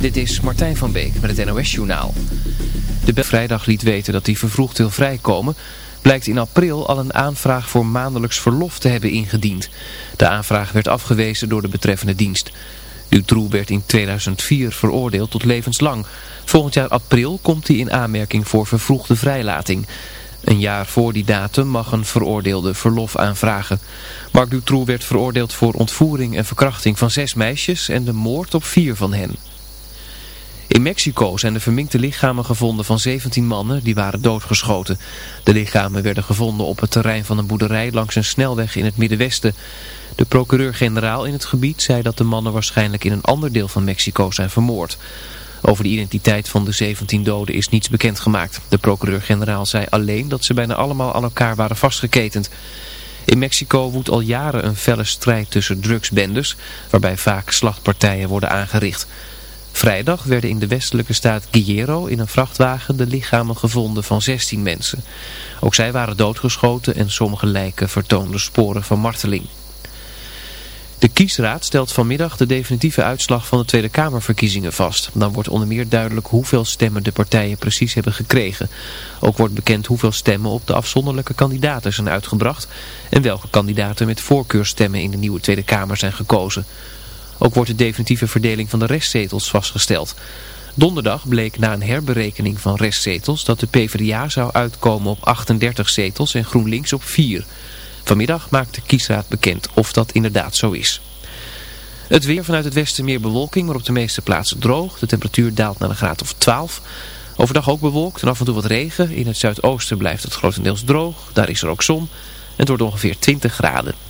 Dit is Martijn van Beek met het NOS Journaal. De Bel vrijdag liet weten dat hij vervroegd wil vrijkomen... blijkt in april al een aanvraag voor maandelijks verlof te hebben ingediend. De aanvraag werd afgewezen door de betreffende dienst. Dutroux werd in 2004 veroordeeld tot levenslang. Volgend jaar april komt hij in aanmerking voor vervroegde vrijlating... Een jaar voor die datum mag een veroordeelde verlof aanvragen. Marc Dutroux werd veroordeeld voor ontvoering en verkrachting van zes meisjes en de moord op vier van hen. In Mexico zijn de verminkte lichamen gevonden van 17 mannen die waren doodgeschoten. De lichamen werden gevonden op het terrein van een boerderij langs een snelweg in het Middenwesten. De procureur-generaal in het gebied zei dat de mannen waarschijnlijk in een ander deel van Mexico zijn vermoord. Over de identiteit van de 17 doden is niets bekendgemaakt. De procureur-generaal zei alleen dat ze bijna allemaal aan elkaar waren vastgeketend. In Mexico woedt al jaren een felle strijd tussen drugsbendes, waarbij vaak slachtpartijen worden aangericht. Vrijdag werden in de westelijke staat Guerrero in een vrachtwagen de lichamen gevonden van 16 mensen. Ook zij waren doodgeschoten en sommige lijken vertoonden sporen van marteling. De kiesraad stelt vanmiddag de definitieve uitslag van de Tweede Kamerverkiezingen vast. Dan wordt onder meer duidelijk hoeveel stemmen de partijen precies hebben gekregen. Ook wordt bekend hoeveel stemmen op de afzonderlijke kandidaten zijn uitgebracht... en welke kandidaten met voorkeurstemmen in de nieuwe Tweede Kamer zijn gekozen. Ook wordt de definitieve verdeling van de restzetels vastgesteld. Donderdag bleek na een herberekening van restzetels dat de PvdA zou uitkomen op 38 zetels en GroenLinks op 4. Vanmiddag maakt de kiesraad bekend of dat inderdaad zo is. Het weer vanuit het westen meer bewolking, maar op de meeste plaatsen droog. De temperatuur daalt naar een graad of 12. Overdag ook bewolkt en af en toe wat regen. In het zuidoosten blijft het grotendeels droog. Daar is er ook zon. En het wordt ongeveer 20 graden.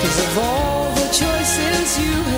Cause of all the choices you have.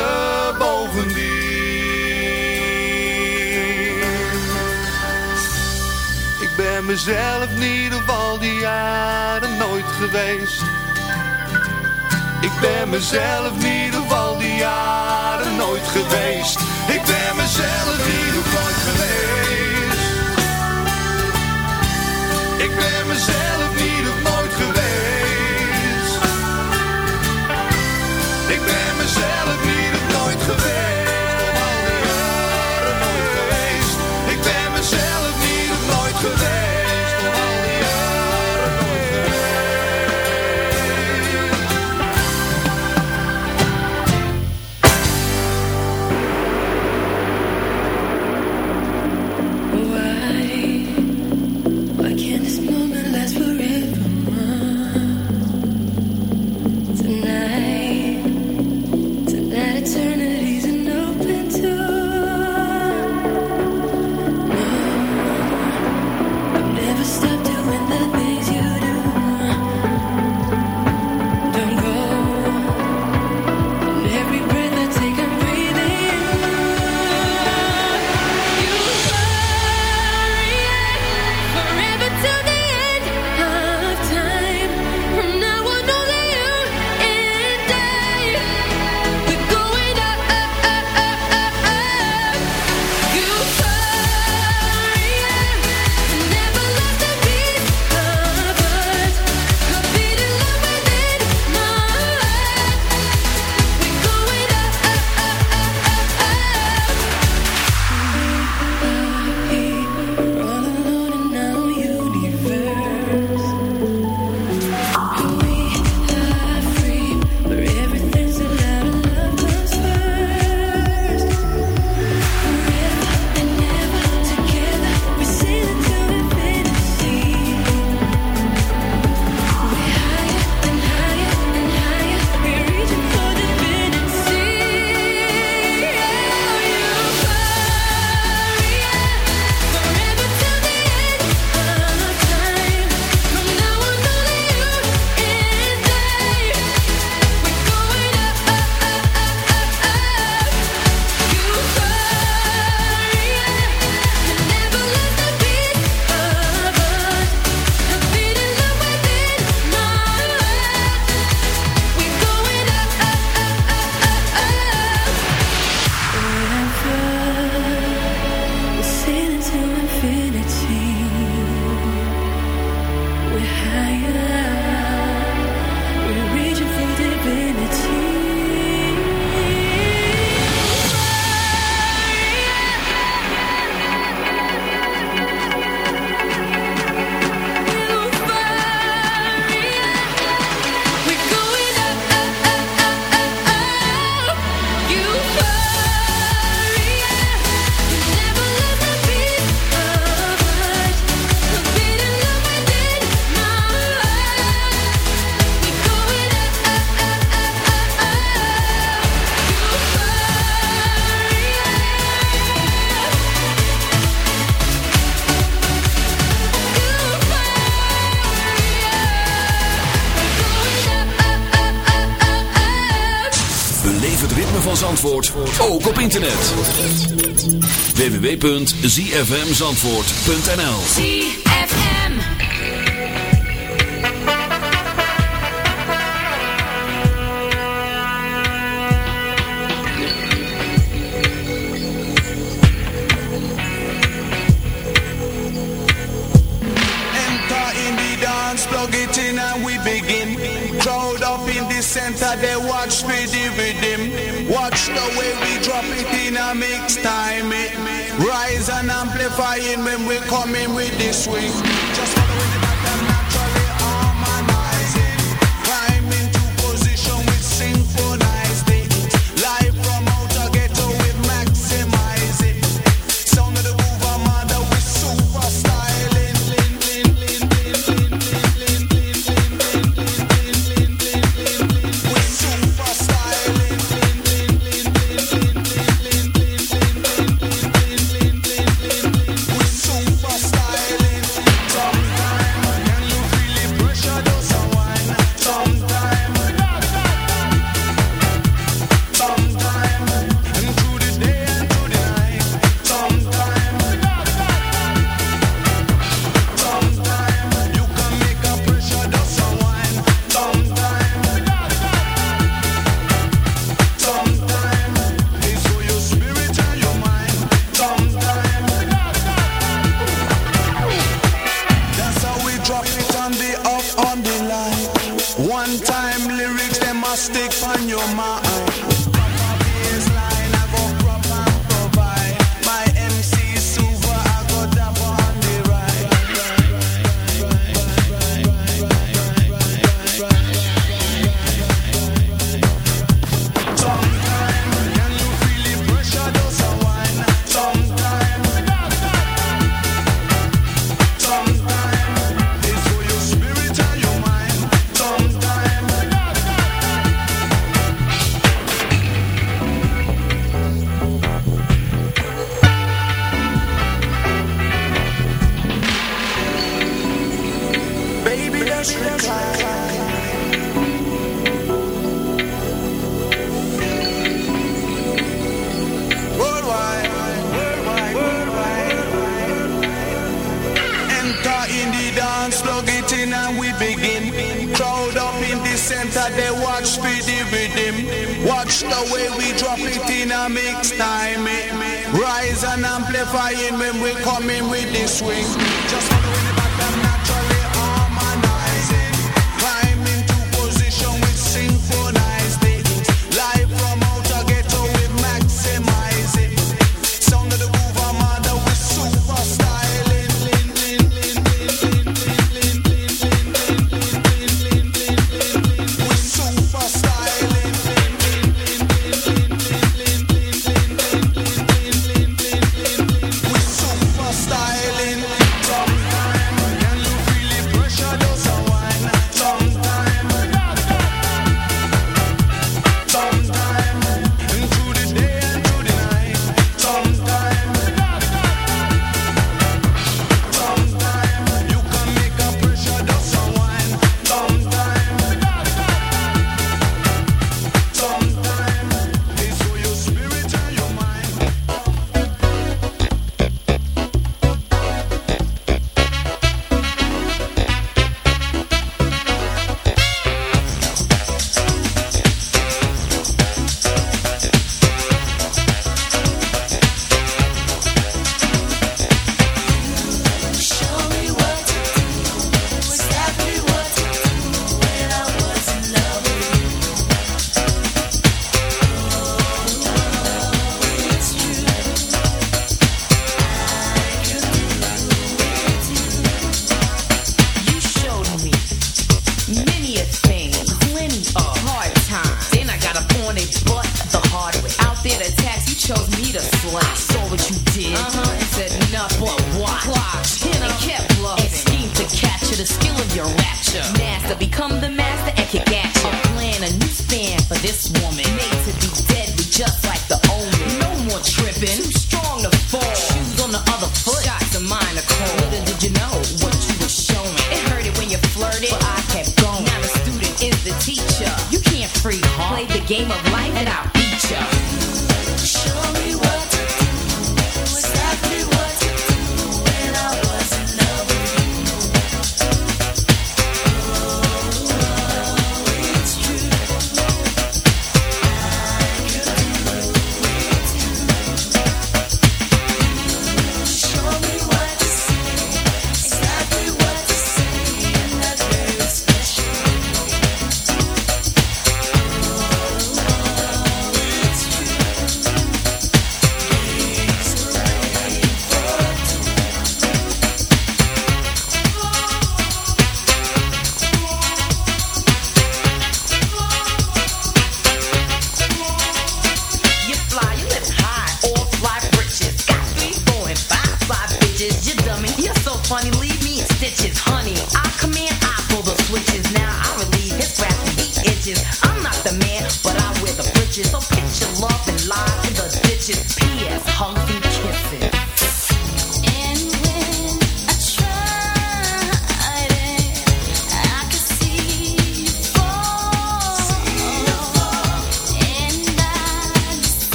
mezelf in of geval die jaren nooit geweest. Ik ben mezelf niet ieder die jaren nooit geweest. Ik ben mezelf niet nooit geweest. Ik ben mezelf in ieder geval internet. www.zfmzandvoort.nl ZFM Enter in the dance, plug it in and we begin. Crowd up in the center, they watch me. Watch the way we drop it in a mix time it. Rise and amplify it when we coming with this swing. Just funny. Leave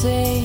say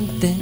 instante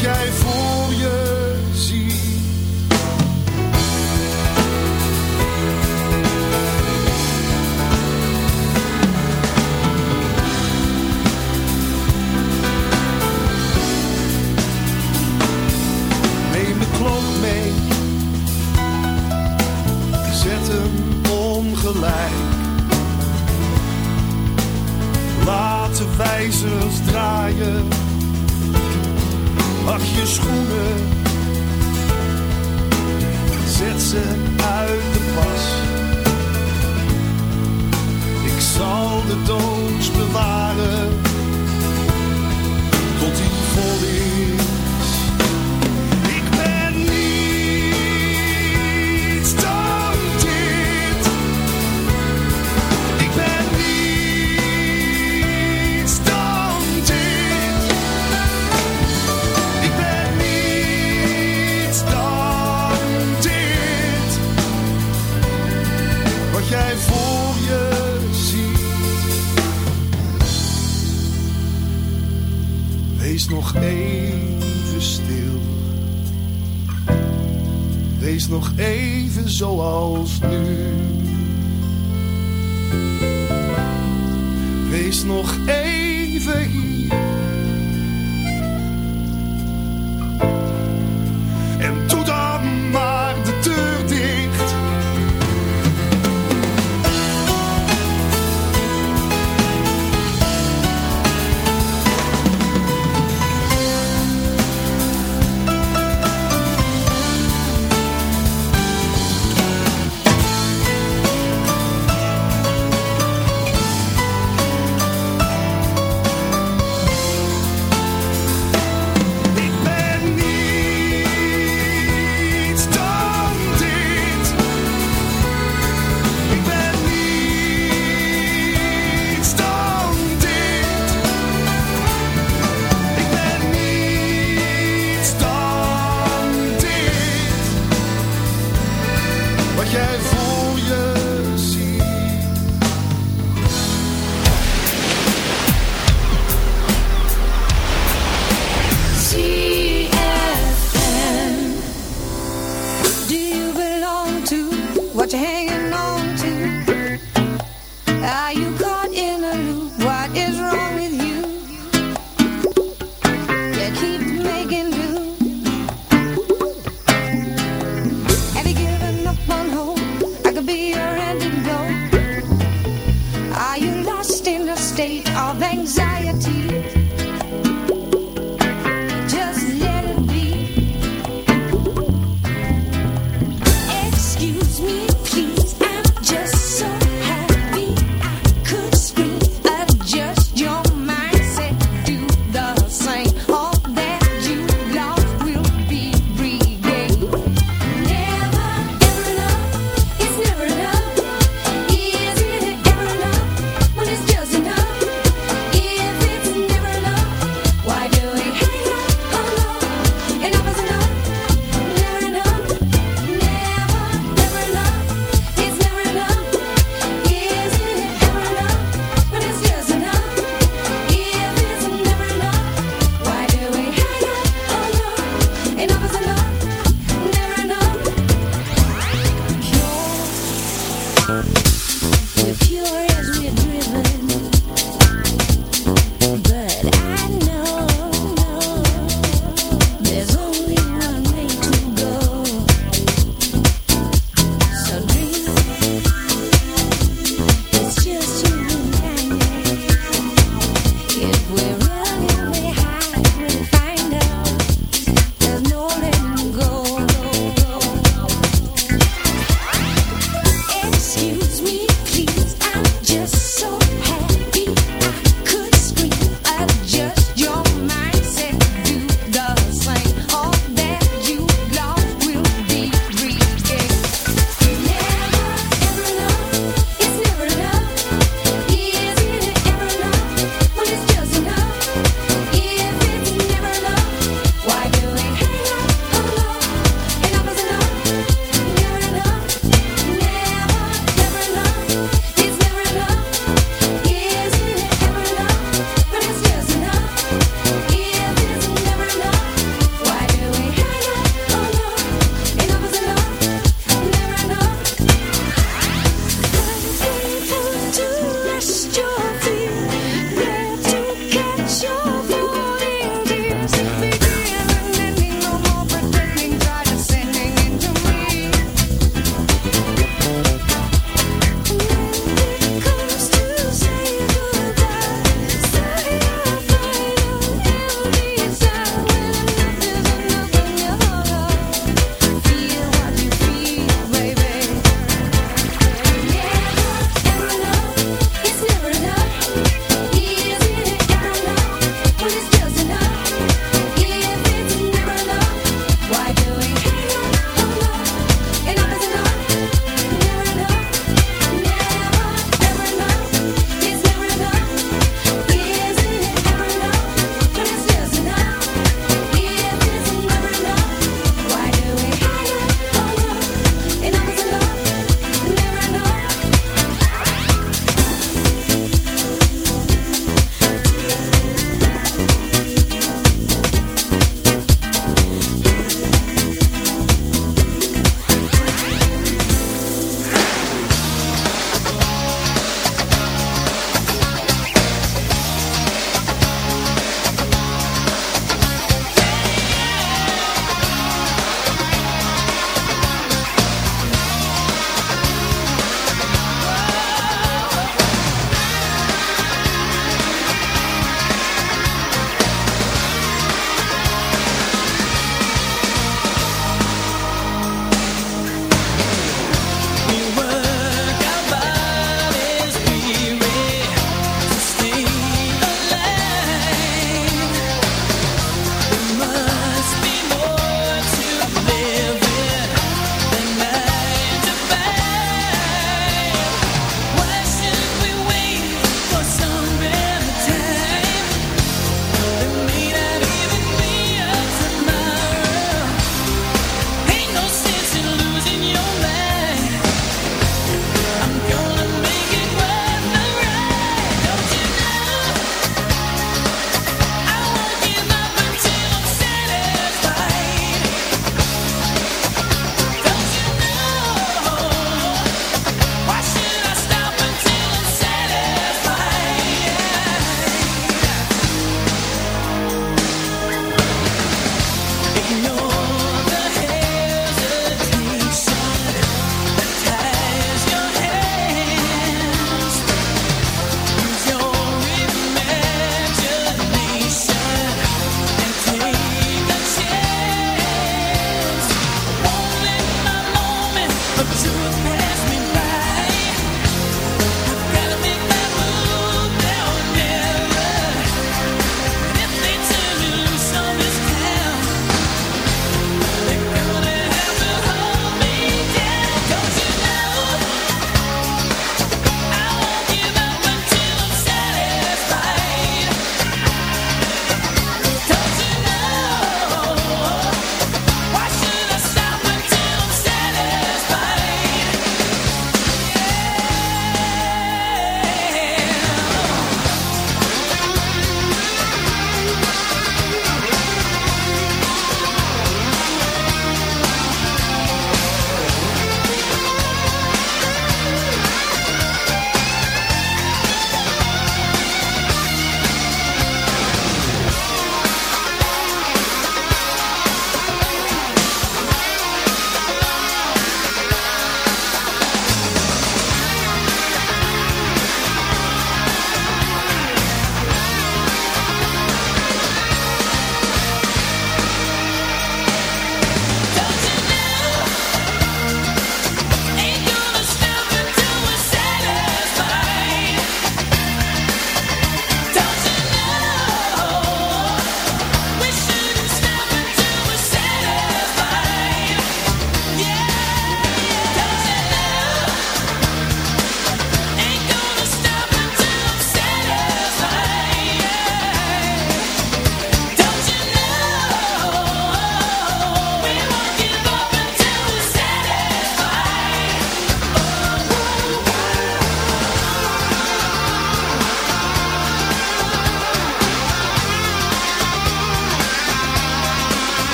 jij voor je ziet.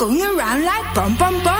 Cũng drum around like bum bum bum.